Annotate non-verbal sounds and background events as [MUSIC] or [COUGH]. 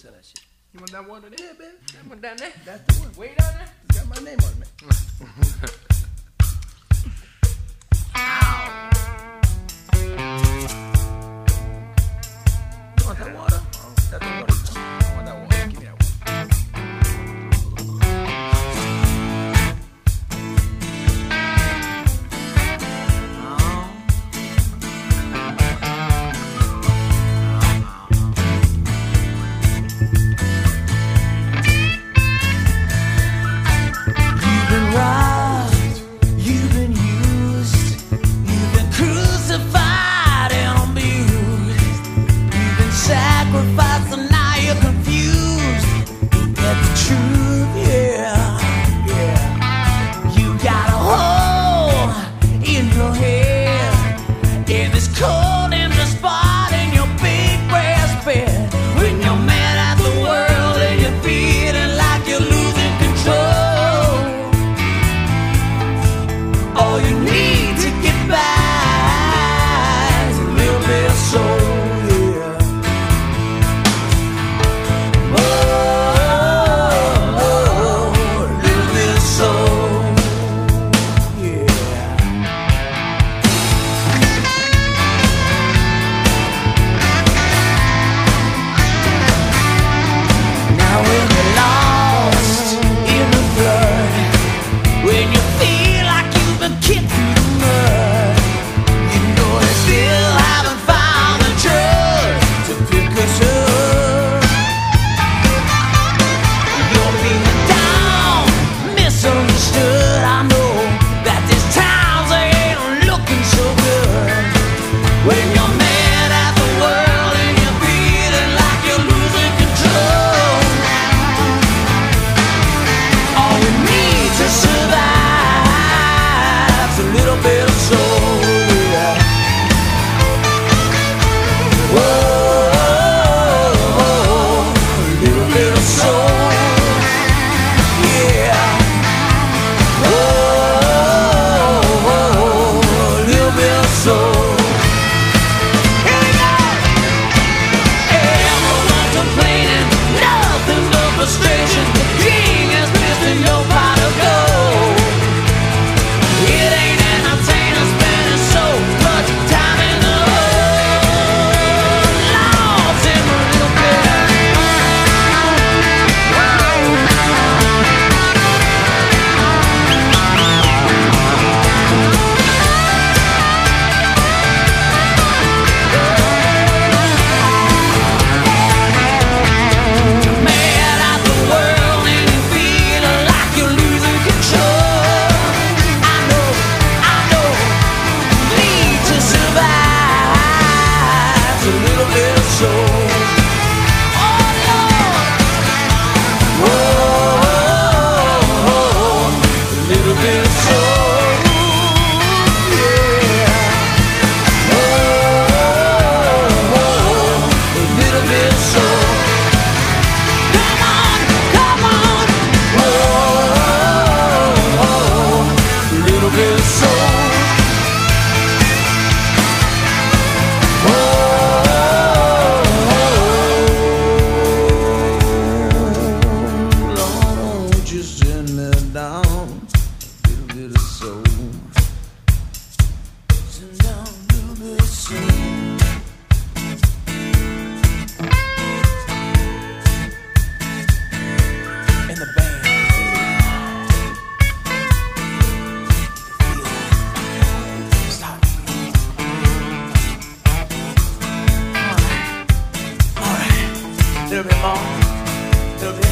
sell that shit. You want that one over there, baby? That one down there? That's the one. Way down there? It's got my name on it. man. [LAUGHS] when you Tell me more,